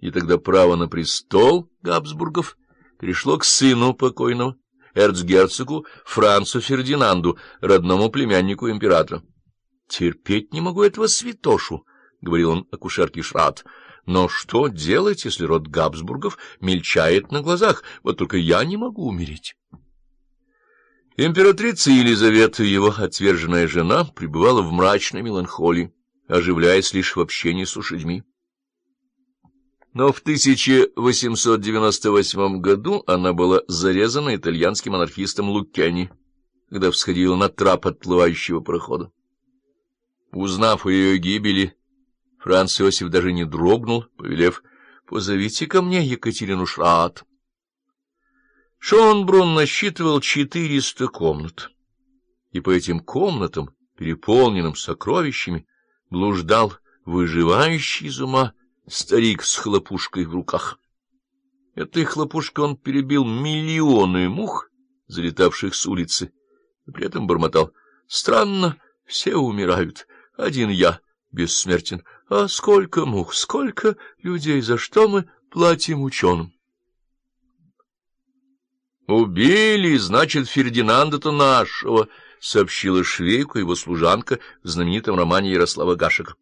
и тогда право на престол Габсбургов перешло к сыну покойного, эрцгерцогу Францу Фердинанду, родному племяннику императора. — Терпеть не могу этого святошу, — говорил он акушерке Шрат. — Но что делать, если род Габсбургов мельчает на глазах? Вот только я не могу умереть. Императрица Елизавета, его отверженная жена, пребывала в мрачной меланхолии, оживляясь лишь в общении с лошадьми. Но в 1898 году она была зарезана итальянским анархистом Лукени, когда всходила на трап отплывающего прохода. Узнав о ее гибели, Франц Иосиф даже не дрогнул, повелев «Позовите ко мне Екатерину Шраат». Шонбрун насчитывал 400 комнат, и по этим комнатам, переполненным сокровищами, блуждал выживающий из ума старик с хлопушкой в руках. Этой хлопушкой он перебил миллионы мух, залетавших с улицы, и при этом бормотал. Странно, все умирают, один я бессмертен. А сколько мух, сколько людей, за что мы платим ученым? «Убили, значит, Фердинанда-то нашего», — сообщила Швейку его служанка в знаменитом романе Ярослава Гашека.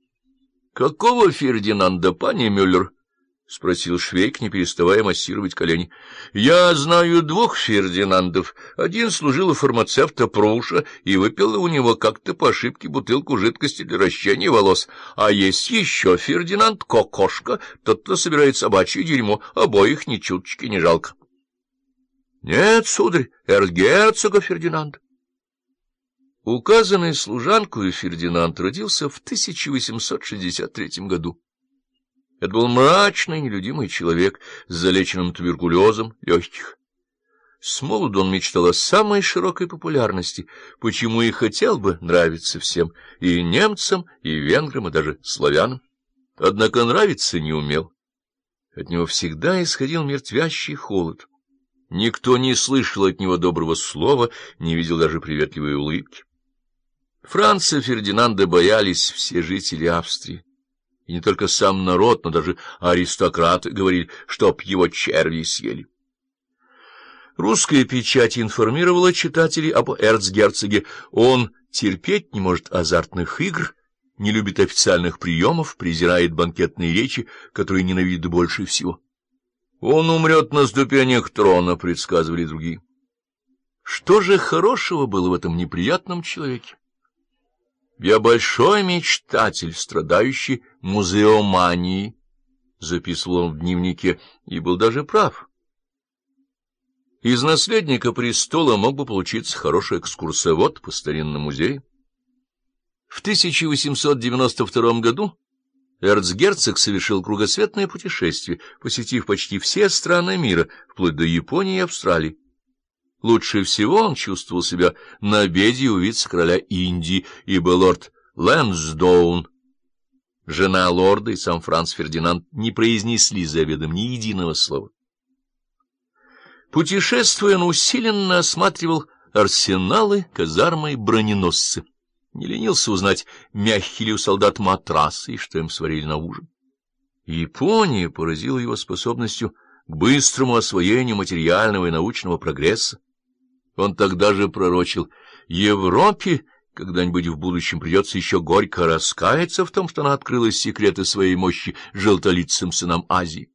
Какого Фердинанда, пани Мюллер? — спросил Швейк, не переставая массировать колени. — Я знаю двух Фердинандов. Один служил у фармацевта Пруша и выпил у него как-то по ошибке бутылку жидкости для ращения волос. А есть еще Фердинанд Кокошка, тот, кто собирает собачье дерьмо, обоих ни чуточки не жалко. — Нет, сударь, эрцгерцога Фердинанда. Указанный служанкою Фердинанд родился в 1863 году. Это был мрачный, нелюдимый человек с залеченным туберкулезом легких. С молоду он мечтал о самой широкой популярности, почему и хотел бы нравиться всем, и немцам, и венграм, и даже славянам. Однако нравиться не умел. От него всегда исходил мертвящий холод. Никто не слышал от него доброго слова, не видел даже приветливой улыбки. Франца Фердинанда боялись все жители Австрии. И не только сам народ, но даже аристократы говорили, чтоб его черви съели. Русская печать информировала читателей об эрцгерцоге. Он терпеть не может азартных игр, не любит официальных приемов, презирает банкетные речи, которые ненавидит больше всего. Он умрет на ступенях трона, предсказывали другие. Что же хорошего было в этом неприятном человеке? Я большой мечтатель, страдающий музеоманией, — записывал он в дневнике, и был даже прав. Из наследника престола мог бы получиться хороший экскурсовод по старинному музею. В 1892 году эрцгерцог совершил кругосветное путешествие, посетив почти все страны мира, вплоть до Японии и Австралии. Лучше всего он чувствовал себя на обеде у вице-короля Индии, ибо лорд Лэнсдоун, жена лорда и сам Франц Фердинанд не произнесли за обедом ни единого слова. Путешествуя, он усиленно осматривал арсеналы, казармы и броненосцы. Не ленился узнать, мягкий ли у солдат матрасы и что им сварили на ужин. Япония поразила его способностью к быстрому освоению материального и научного прогресса. Он тогда же пророчил, Европе когда-нибудь в будущем придется еще горько раскаяться в том, что она открыла секреты своей мощи желтолицым сынам Азии.